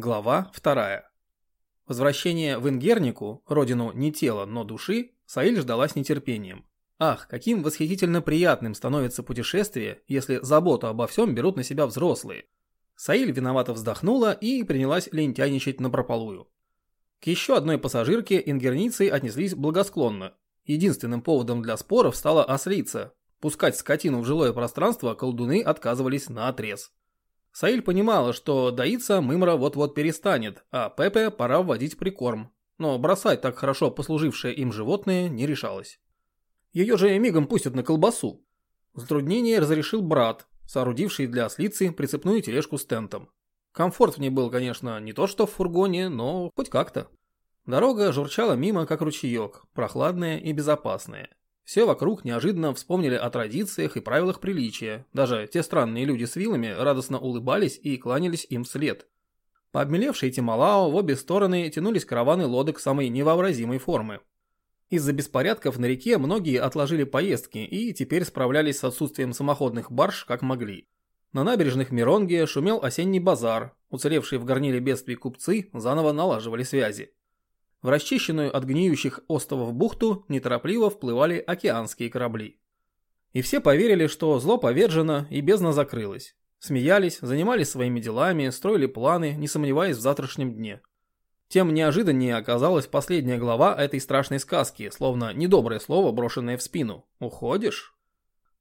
Глава 2. Возвращение в Ингернику, родину не тела, но души, Саиль ждала с нетерпением. Ах, каким восхитительно приятным становится путешествие, если заботу обо всем берут на себя взрослые. Саиль виновато вздохнула и принялась лентяйничать напропалую. К еще одной пассажирке ингерницы отнеслись благосклонно. Единственным поводом для споров стала ослица. Пускать скотину в жилое пространство колдуны отказывались на отрез. Саиль понимала, что доиться Мымра вот-вот перестанет, а Пепе пора вводить прикорм. Но бросать так хорошо послужившее им животное не решалось. Ее же мигом пустят на колбасу. Затруднение разрешил брат, соорудивший для ослицы прицепную тележку с тентом. Комфорт в ней был, конечно, не то что в фургоне, но хоть как-то. Дорога журчала мимо, как ручеек, прохладная и безопасная. Все вокруг неожиданно вспомнили о традициях и правилах приличия. Даже те странные люди с вилами радостно улыбались и кланялись им вслед. По обмелевшей Тималао в обе стороны тянулись караваны лодок самой невообразимой формы. Из-за беспорядков на реке многие отложили поездки и теперь справлялись с отсутствием самоходных барж как могли. На набережных Миронге шумел осенний базар, уцелевшие в горниле бедствий купцы заново налаживали связи. В расчищенную от гниющих островов бухту неторопливо вплывали океанские корабли. И все поверили, что зло повержено и бездна закрылась. Смеялись, занимались своими делами, строили планы, не сомневаясь в завтрашнем дне. Тем неожиданнее оказалась последняя глава этой страшной сказки, словно недоброе слово, брошенное в спину. «Уходишь?»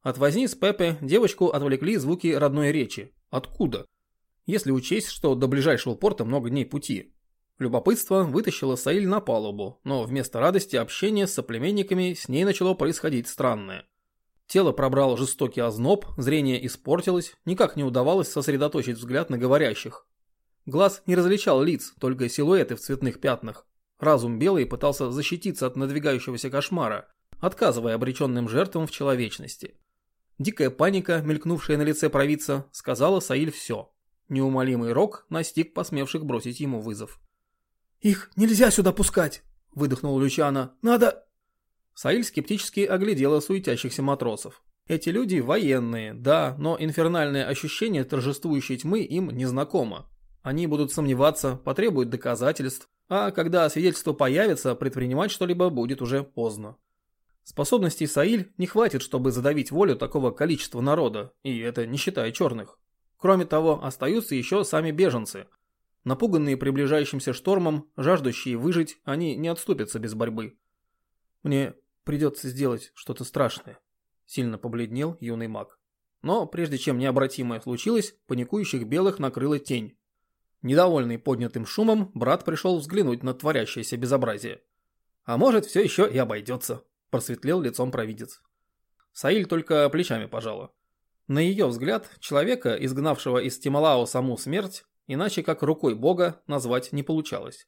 От возни с Пепе девочку отвлекли звуки родной речи. Откуда? Если учесть, что до ближайшего порта много дней пути. Любопытство вытащило Саиль на палубу, но вместо радости общения с соплеменниками с ней начало происходить странное. Тело пробрал жестокий озноб, зрение испортилось, никак не удавалось сосредоточить взгляд на говорящих. Глаз не различал лиц, только силуэты в цветных пятнах. Разум белый пытался защититься от надвигающегося кошмара, отказывая обреченным жертвам в человечности. Дикая паника, мелькнувшая на лице провидца, сказала Саиль все. Неумолимый рок настиг посмевших бросить ему вызов. «Их нельзя сюда пускать!» – выдохнул Лючана. «Надо...» Саиль скептически оглядела суетящихся матросов. Эти люди военные, да, но инфернальное ощущение торжествующей тьмы им незнакомо. Они будут сомневаться, потребуют доказательств, а когда свидетельство появится, предпринимать что-либо будет уже поздно. Способностей Саиль не хватит, чтобы задавить волю такого количества народа, и это не считая черных. Кроме того, остаются еще сами беженцы, Напуганные приближающимся штормом, жаждущие выжить, они не отступятся без борьбы. Мне придется сделать что-то страшное, сильно побледнел юный маг. Но прежде чем необратимое случилось, паникующих белых накрыла тень. Недовольный поднятым шумом, брат пришел взглянуть на творящееся безобразие. А может, все еще и обойдется, просветлел лицом провидец. Саиль только плечами пожала. На ее взгляд, человека, изгнавшего из Тималао саму смерть, иначе как рукой Бога назвать не получалось.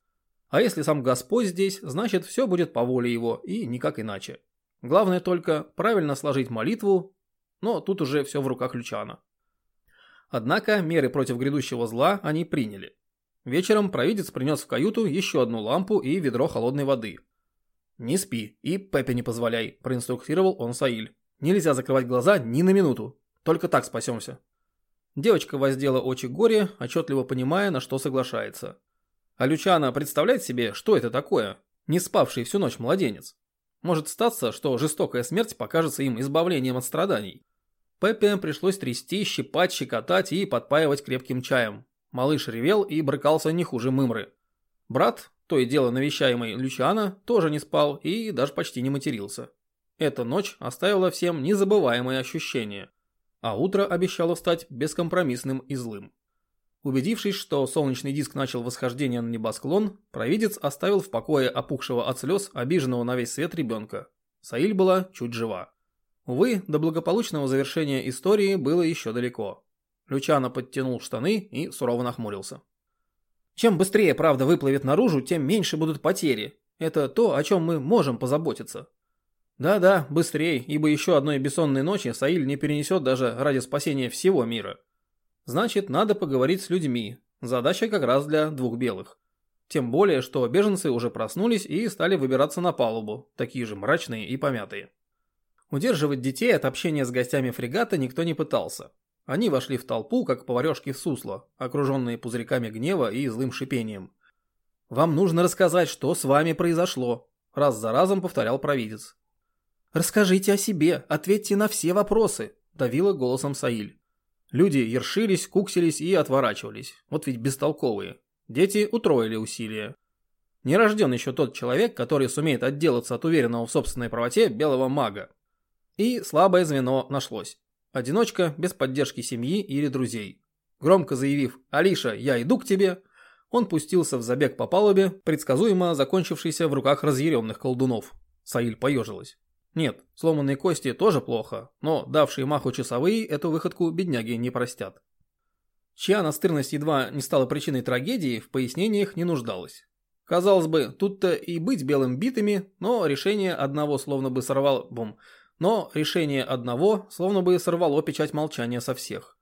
А если сам Господь здесь, значит все будет по воле его и никак иначе. Главное только правильно сложить молитву, но тут уже все в руках Лючана. Однако меры против грядущего зла они приняли. Вечером провидец принес в каюту еще одну лампу и ведро холодной воды. «Не спи и Пепе не позволяй», – проинструктировал он Саиль. «Нельзя закрывать глаза ни на минуту. Только так спасемся». Девочка воздела очи горе, отчетливо понимая, на что соглашается. А Лючана представляет себе, что это такое? Не спавший всю ночь младенец. Может статься, что жестокая смерть покажется им избавлением от страданий. Пеппе пришлось трясти, щипать, щекотать и подпаивать крепким чаем. Малыш ревел и брыкался не хуже мымры. Брат, то и дело навещаемый Лючана, тоже не спал и даже почти не матерился. Эта ночь оставила всем незабываемые ощущения – а утро обещало стать бескомпромиссным и злым. Убедившись, что солнечный диск начал восхождение на небосклон, провидец оставил в покое опухшего от слез, обиженного на весь свет ребенка. Саиль была чуть жива. Увы, до благополучного завершения истории было еще далеко. Лючано подтянул штаны и сурово нахмурился. Чем быстрее правда выплывет наружу, тем меньше будут потери. Это то, о чем мы можем позаботиться. Да-да, быстрее, ибо еще одной бессонной ночи Саиль не перенесет даже ради спасения всего мира. Значит, надо поговорить с людьми. Задача как раз для двух белых. Тем более, что беженцы уже проснулись и стали выбираться на палубу, такие же мрачные и помятые. Удерживать детей от общения с гостями фрегата никто не пытался. Они вошли в толпу, как поварешки в сусло, окруженные пузырьками гнева и злым шипением. «Вам нужно рассказать, что с вами произошло», – раз за разом повторял провидец. «Расскажите о себе, ответьте на все вопросы», – давила голосом Саиль. Люди ершились, куксились и отворачивались. Вот ведь бестолковые. Дети утроили усилия. Не рожден еще тот человек, который сумеет отделаться от уверенного в собственной правоте белого мага. И слабое звено нашлось. Одиночка без поддержки семьи или друзей. Громко заявив «Алиша, я иду к тебе», он пустился в забег по палубе, предсказуемо закончившийся в руках разъяренных колдунов. Саиль поежилась. Нет, сломанные кости тоже плохо, но давшие маху часовые эту выходку бедняги не простят. Чья настырность едва не стала причиной трагедии, в пояснениях не нуждалась. Казалось бы, тут-то и быть белым битыми, но решение одного словно бы сорвало... Бум. Но решение одного словно бы сорвало печать молчания со всех.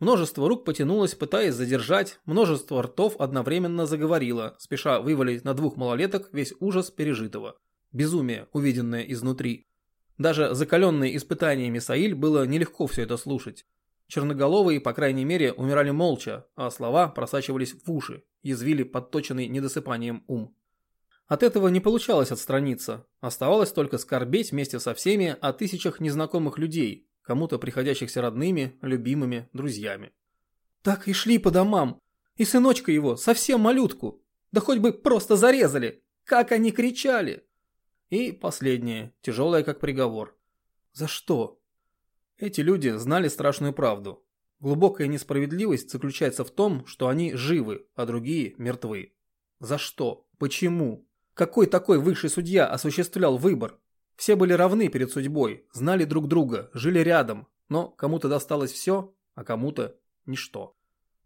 Множество рук потянулось, пытаясь задержать, множество ртов одновременно заговорило, спеша вывалить на двух малолеток весь ужас пережитого. Безумие, увиденное изнутри. Даже закаленный испытаниями Саиль было нелегко все это слушать. Черноголовые, по крайней мере, умирали молча, а слова просачивались в уши, язвили подточенный недосыпанием ум. От этого не получалось отстраниться, оставалось только скорбеть вместе со всеми о тысячах незнакомых людей, кому-то приходящихся родными, любимыми, друзьями. Так и шли по домам, и сыночка его, совсем малютку, да хоть бы просто зарезали, как они кричали. И последнее, тяжелое как приговор. За что? Эти люди знали страшную правду. Глубокая несправедливость заключается в том, что они живы, а другие мертвы. За что? Почему? Какой такой высший судья осуществлял выбор? Все были равны перед судьбой, знали друг друга, жили рядом, но кому-то досталось все, а кому-то ничто.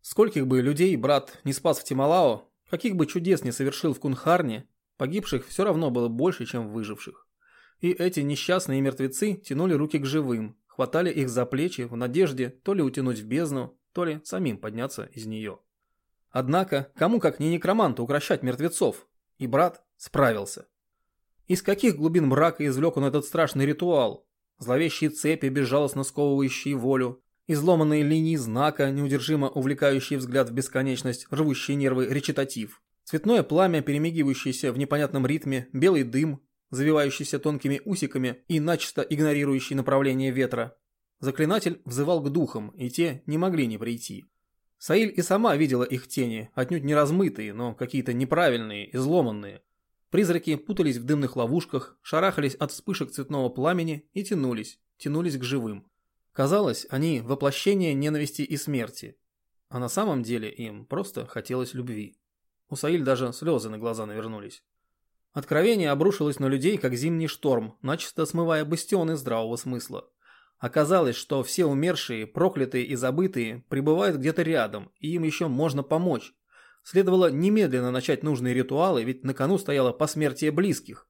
Скольких бы людей брат не спас в Тималао, каких бы чудес не совершил в Кунхарне, Погибших все равно было больше, чем выживших. И эти несчастные мертвецы тянули руки к живым, хватали их за плечи в надежде то ли утянуть в бездну, то ли самим подняться из нее. Однако, кому как не некроманту укращать мертвецов? И брат справился. Из каких глубин мрака извлек он этот страшный ритуал? Зловещие цепи, безжалостно сковывающие волю, изломанные линии знака, неудержимо увлекающие взгляд в бесконечность, рвущие нервы речитатив. Цветное пламя, перемигивающееся в непонятном ритме, белый дым, завивающийся тонкими усиками и начисто игнорирующий направление ветра. Заклинатель взывал к духам, и те не могли не прийти. Саиль и сама видела их тени, отнюдь не размытые, но какие-то неправильные, изломанные. Призраки путались в дымных ловушках, шарахались от вспышек цветного пламени и тянулись, тянулись к живым. Казалось, они воплощение ненависти и смерти. А на самом деле им просто хотелось любви. У Саиль даже слезы на глаза навернулись. Откровение обрушилось на людей, как зимний шторм, начисто смывая бастионы здравого смысла. Оказалось, что все умершие, проклятые и забытые пребывают где-то рядом, и им еще можно помочь. Следовало немедленно начать нужные ритуалы, ведь на кону стояло посмертие близких.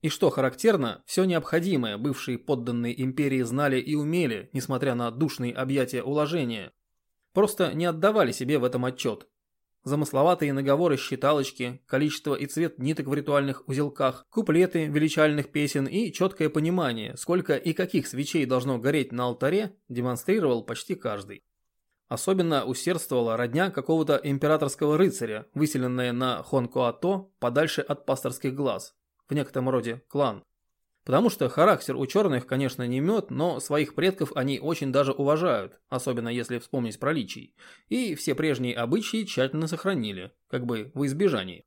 И что характерно, все необходимое бывшие подданные империи знали и умели, несмотря на душные объятия уложения. Просто не отдавали себе в этом отчет, замысловатые наговоры считалочки, количество и цвет ниток в ритуальных узелках, куплеты величальных песен и четкое понимание, сколько и каких свечей должно гореть на алтаре, демонстрировал почти каждый. Особенно усердствовала родня какого-то императорского рыцаря, выселенная на Хонкоато подальше от пасторских глаз, в некотором роде клан. Потому что характер у черных, конечно, не мед, но своих предков они очень даже уважают, особенно если вспомнить про личий. И все прежние обычаи тщательно сохранили, как бы в избежании.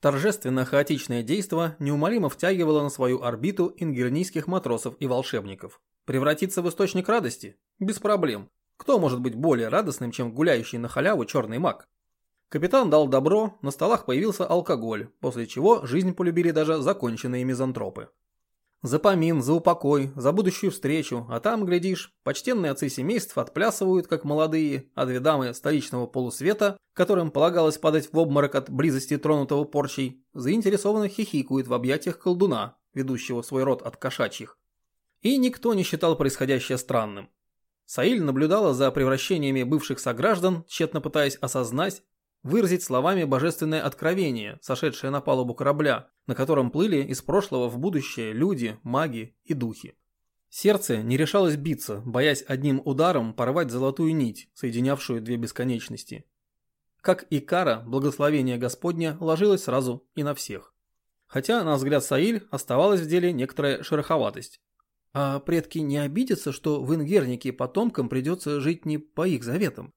Торжественно-хаотичное действо неумолимо втягивало на свою орбиту ингернийских матросов и волшебников. Превратиться в источник радости? Без проблем. Кто может быть более радостным, чем гуляющий на халяву черный маг? Капитан дал добро, на столах появился алкоголь, после чего жизнь полюбили даже законченные мизантропы. За помин, за упокой, за будущую встречу, а там, глядишь, почтенные отцы семейств отплясывают, как молодые, а две дамы столичного полусвета, которым полагалось падать в обморок от близости тронутого порчей, заинтересованно хихикают в объятиях колдуна, ведущего свой род от кошачьих. И никто не считал происходящее странным. Саиль наблюдала за превращениями бывших сограждан, тщетно пытаясь осознать, выразить словами божественное откровение, сошедшее на палубу корабля, на котором плыли из прошлого в будущее люди, маги и духи. Сердце не решалось биться, боясь одним ударом порвать золотую нить, соединявшую две бесконечности. Как и кара, благословение Господня ложилось сразу и на всех. Хотя, на взгляд Саиль, оставалась в деле некоторая шероховатость. А предки не обидятся, что в Ингернике потомкам придется жить не по их заветам?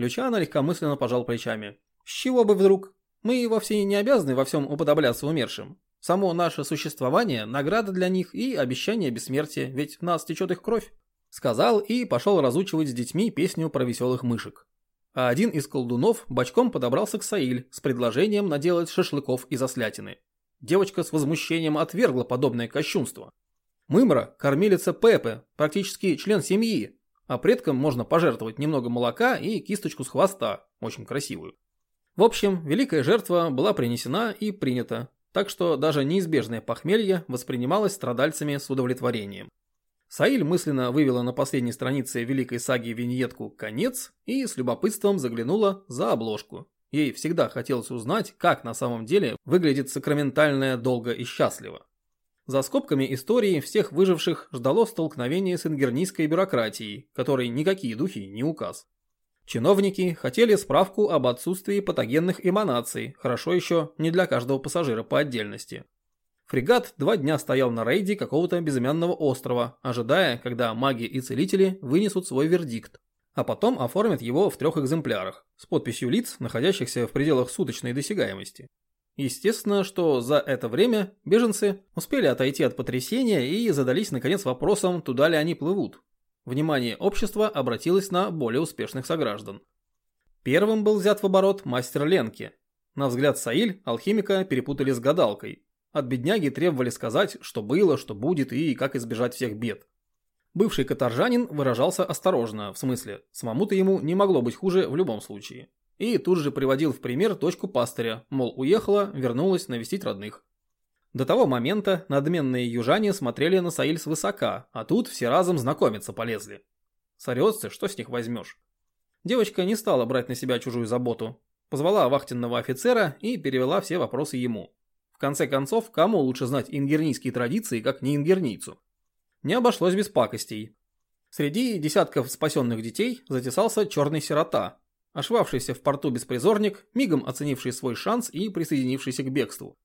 Лючано легкомысленно пожал плечами. С чего бы вдруг? Мы вовсе не обязаны во всем уподобляться умершим. Само наше существование – награда для них и обещание бессмертия, ведь в нас течет их кровь. Сказал и пошел разучивать с детьми песню про веселых мышек. А один из колдунов бочком подобрался к Саиль с предложением наделать шашлыков из ослятины. Девочка с возмущением отвергла подобное кощунство. Мымра – кормилица Пепе, практически член семьи, а предкам можно пожертвовать немного молока и кисточку с хвоста, очень красивую. В общем, великая жертва была принесена и принята, так что даже неизбежное похмелье воспринималось страдальцами с удовлетворением. Саиль мысленно вывела на последней странице великой саги виньетку «Конец» и с любопытством заглянула за обложку. Ей всегда хотелось узнать, как на самом деле выглядит сакраментальное «Долго и счастливо». За скобками истории всех выживших ждало столкновение с ингернийской бюрократией, которой никакие духи не указ. Чиновники хотели справку об отсутствии патогенных эманаций, хорошо еще не для каждого пассажира по отдельности. Фрегат два дня стоял на рейде какого-то безымянного острова, ожидая, когда маги и целители вынесут свой вердикт, а потом оформят его в трех экземплярах, с подписью лиц, находящихся в пределах суточной досягаемости. Естественно, что за это время беженцы успели отойти от потрясения и задались наконец вопросом, туда ли они плывут. Внимание общества обратилось на более успешных сограждан. Первым был взят в оборот мастер Ленки. На взгляд Саиль алхимика перепутали с гадалкой. От бедняги требовали сказать, что было, что будет и как избежать всех бед. Бывший каторжанин выражался осторожно, в смысле, самому-то ему не могло быть хуже в любом случае и тут же приводил в пример дочку пастыря, мол, уехала, вернулась навестить родных. До того момента надменные южане смотрели на Саиль свысока, а тут все разом знакомиться полезли. Сорётся, что с них возьмешь? Девочка не стала брать на себя чужую заботу. Позвала вахтенного офицера и перевела все вопросы ему. В конце концов, кому лучше знать ингернийские традиции, как не ингернийцу? Не обошлось без пакостей. Среди десятков спасенных детей затесался черный сирота, ошвавшийся в порту беспризорник, мигом оценивший свой шанс и присоединившийся к бегству.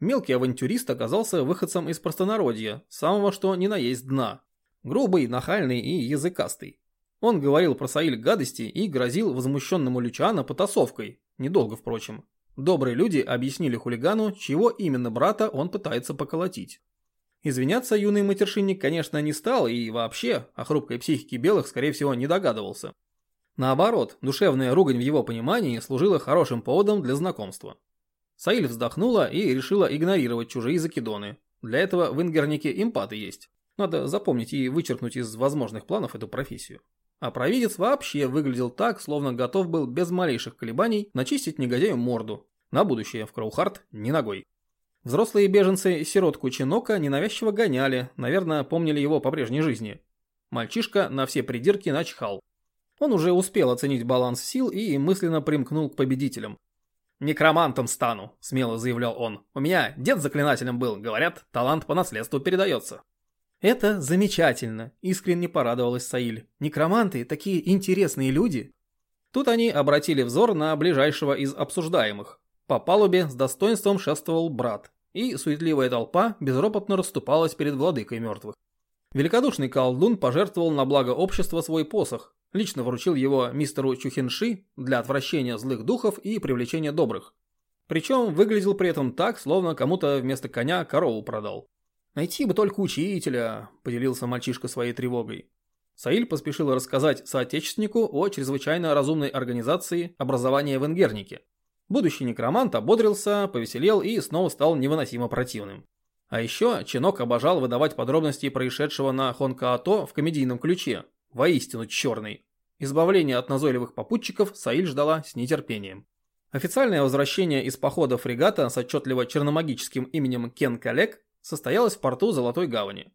Мелкий авантюрист оказался выходцем из простонародья, самого что ни на есть дна. Грубый, нахальный и языкастый. Он говорил про Саиль гадости и грозил возмущенному Лючана потасовкой, недолго впрочем. Добрые люди объяснили хулигану, чего именно брата он пытается поколотить. Извиняться юный матершинник, конечно, не стал и вообще о хрупкой психике белых, скорее всего, не догадывался. Наоборот, душевная ругань в его понимании служила хорошим поводом для знакомства. Саиль вздохнула и решила игнорировать чужие закидоны. Для этого в Ингернике импаты есть. Надо запомнить и вычеркнуть из возможных планов эту профессию. А провидец вообще выглядел так, словно готов был без малейших колебаний начистить негодяю морду. На будущее в Кроухарт не ногой. Взрослые беженцы сиротку Чинока ненавязчиво гоняли, наверное, помнили его по прежней жизни. Мальчишка на все придирки начхал. Он уже успел оценить баланс сил и мысленно примкнул к победителям. «Некромантом стану», — смело заявлял он. «У меня дед заклинателем был, говорят, талант по наследству передается». «Это замечательно», — искренне порадовалась Саиль. «Некроманты — такие интересные люди». Тут они обратили взор на ближайшего из обсуждаемых. По палубе с достоинством шествовал брат, и суетливая толпа безропотно расступалась перед владыкой мертвых. Великодушный колдун пожертвовал на благо общества свой посох, Лично вручил его мистеру Чухинши для отвращения злых духов и привлечения добрых. Причем выглядел при этом так, словно кому-то вместо коня корову продал. «Найти бы только учителя», – поделился мальчишка своей тревогой. Саиль поспешил рассказать соотечественнику о чрезвычайно разумной организации образования в Ингернике. Будущий некромант ободрился, повеселел и снова стал невыносимо противным. А еще Чинок обожал выдавать подробности происшедшего на Хонкаато в комедийном ключе, воистину черный. Избавление от назойливых попутчиков Саиль ждала с нетерпением. Официальное возвращение из похода фрегата с отчетливо черномагическим именем Кен Калек состоялось в порту Золотой Гавани.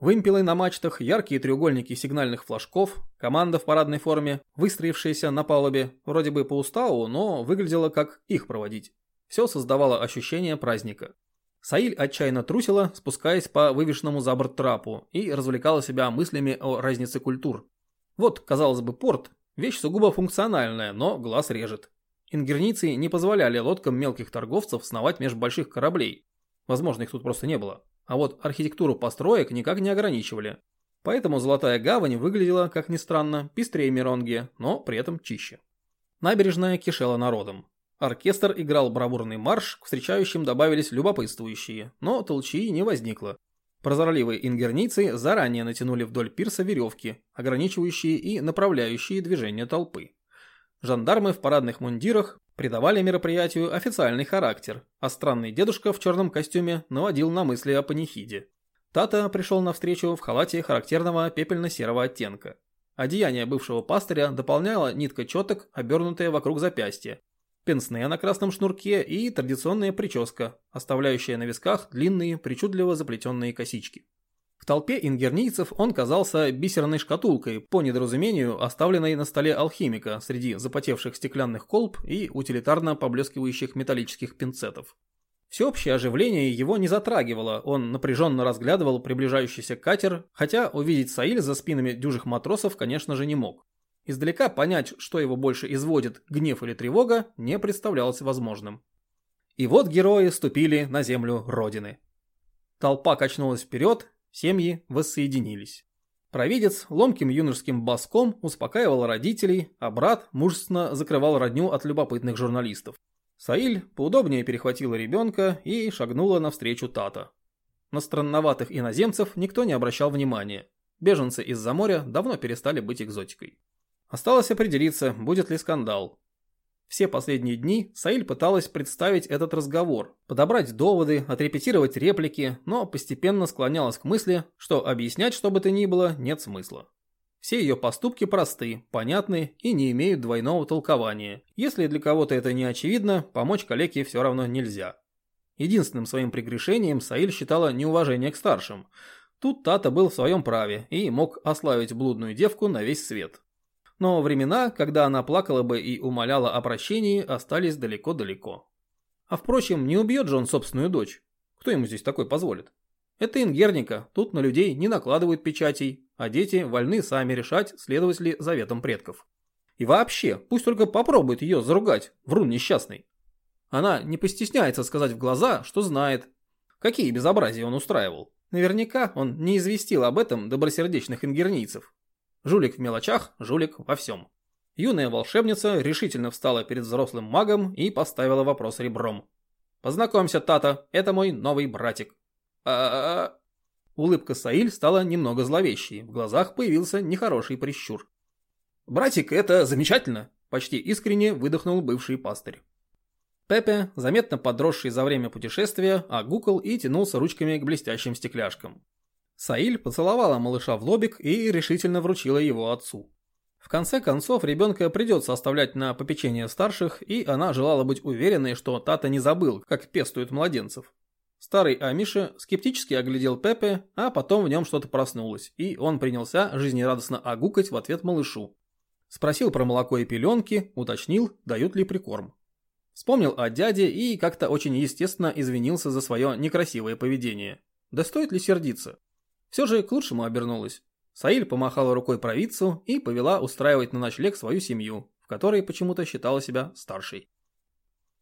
Вымпелы на мачтах, яркие треугольники сигнальных флажков, команда в парадной форме, выстроившаяся на палубе, вроде бы по уставу, но выглядело как их проводить. Все создавало ощущение праздника. Саиль отчаянно трусила, спускаясь по вывешенному за борт трапу, и развлекала себя мыслями о разнице культур. Вот, казалось бы, порт – вещь сугубо функциональная, но глаз режет. Ингерницы не позволяли лодкам мелких торговцев сновать меж больших кораблей. Возможно, их тут просто не было. А вот архитектуру построек никак не ограничивали. Поэтому Золотая Гавань выглядела, как ни странно, пестрее Миронги, но при этом чище. Набережная кишела народом. Оркестр играл бравурный марш, к встречающим добавились любопытствующие, но толчии не возникло. Прозорливые ингерницы заранее натянули вдоль пирса веревки, ограничивающие и направляющие движение толпы. Жандармы в парадных мундирах придавали мероприятию официальный характер, а странный дедушка в черном костюме наводил на мысли о панихиде. Тата пришел навстречу в халате характерного пепельно-серого оттенка. Одеяние бывшего пастыря дополняла нитка четок, обернутая вокруг запястья, пенсне на красном шнурке и традиционная прическа, оставляющая на висках длинные, причудливо заплетенные косички. В толпе ингернийцев он казался бисерной шкатулкой, по недоразумению оставленной на столе алхимика среди запотевших стеклянных колб и утилитарно поблескивающих металлических пинцетов. Всеобщее оживление его не затрагивало, он напряженно разглядывал приближающийся катер, хотя увидеть Саиль за спинами дюжих матросов, конечно же, не мог. Издалека понять, что его больше изводит, гнев или тревога, не представлялось возможным. И вот герои ступили на землю Родины. Толпа качнулась вперед, семьи воссоединились. Провидец ломким юношеским баском успокаивал родителей, а брат мужественно закрывал родню от любопытных журналистов. Саиль поудобнее перехватила ребенка и шагнула навстречу Тата. На странноватых иноземцев никто не обращал внимания. Беженцы из-за моря давно перестали быть экзотикой. Осталось определиться, будет ли скандал. Все последние дни Саиль пыталась представить этот разговор, подобрать доводы, отрепетировать реплики, но постепенно склонялась к мысли, что объяснять что бы то ни было нет смысла. Все ее поступки просты, понятны и не имеют двойного толкования. Если для кого-то это не очевидно, помочь коллеге все равно нельзя. Единственным своим прегрешением Саиль считала неуважение к старшим. Тут Тата был в своем праве и мог ославить блудную девку на весь свет. Но времена, когда она плакала бы и умоляла о прощении, остались далеко-далеко. А впрочем, не убьет же он собственную дочь. Кто ему здесь такой позволит? Это ингерника, тут на людей не накладывают печатей, а дети вольны сами решать, следовать ли заветам предков. И вообще, пусть только попробует ее заругать, врун несчастный. Она не постесняется сказать в глаза, что знает, какие безобразия он устраивал. Наверняка он не известил об этом добросердечных ингернийцев. Жулик в мелочах, жулик во всем. Юная волшебница решительно встала перед взрослым магом и поставила вопрос ребром. «Познакомься, Тата, это мой новый братик а Улыбка Саиль стала немного зловещей, в глазах появился нехороший прищур. «Братик, это замечательно!» – почти искренне выдохнул бывший пастырь. Пепе, заметно подросший за время путешествия, огукал и тянулся ручками к блестящим стекляшкам. Саиль поцеловала малыша в лобик и решительно вручила его отцу. В конце концов, ребенка придется оставлять на попечение старших, и она желала быть уверенной, что Тата не забыл, как пестуют младенцев. Старый Амиша скептически оглядел Пепе, а потом в нем что-то проснулось, и он принялся жизнерадостно огукать в ответ малышу. Спросил про молоко и пеленки, уточнил, дают ли прикорм. Вспомнил о дяде и как-то очень естественно извинился за свое некрасивое поведение. Да стоит ли сердиться? Все же к лучшему обернулось. Саиль помахала рукой провидцу и повела устраивать на ночлег свою семью, в которой почему-то считала себя старшей.